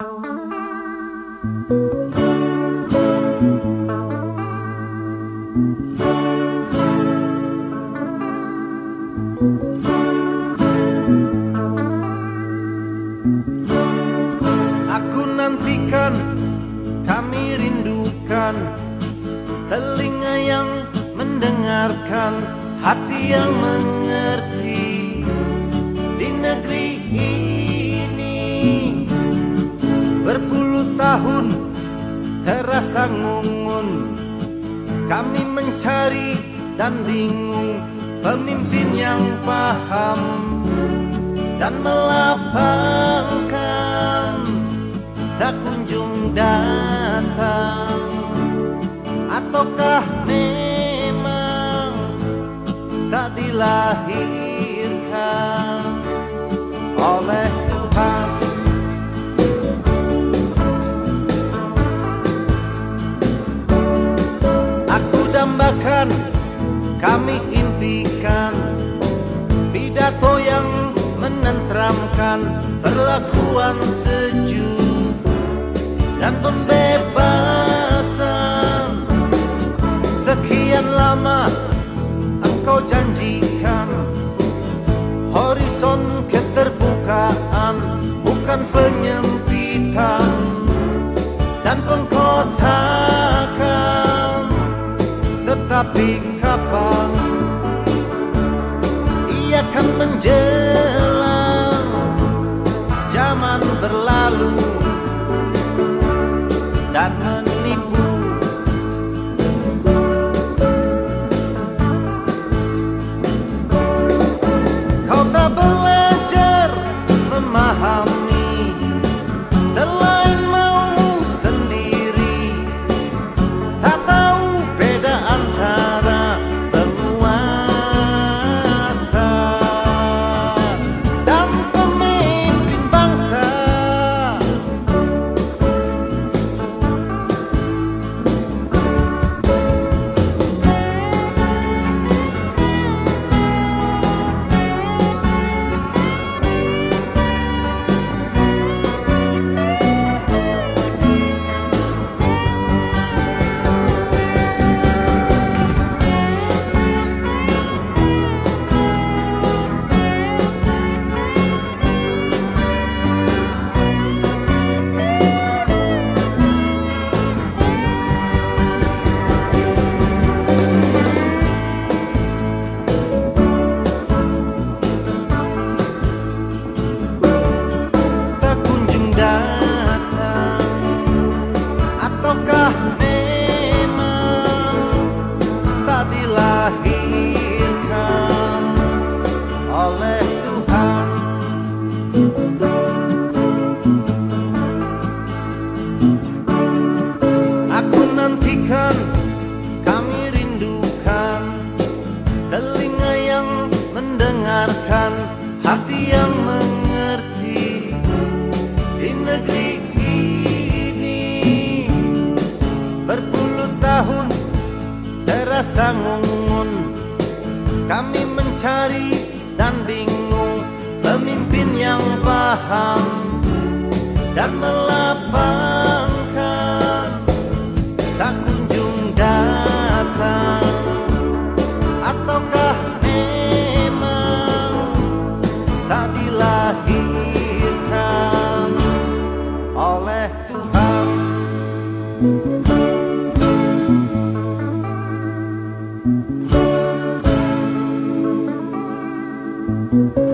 Aku nantikan, kami rindukan. Telinga yang mendengarkan Hati yang mengerti. Di negeri ini tahun terasa ngungun. Kami mencari dan bingung Pemimpin yang paham dan melapangkan tak kunjung datang. Ataukah memang tak dilahirkan kami impikan. Pidato yang menenteramkan perlakuan sejuk dan pembebasan. Sekian lama engkau janjikan horizon keterbukaan bukan penyempitan. Dan pengkotakan tetapi kapan ia akan menjelang zaman berlalu dan menipu aku nantikan kami rindukan. Telinga yang mendengarkan hati yang mengerti. Di negeri ini berpuluh tahun terasa ngungun. Kami mencari dan bingung pemimpin yang paham dan melakukan thank you.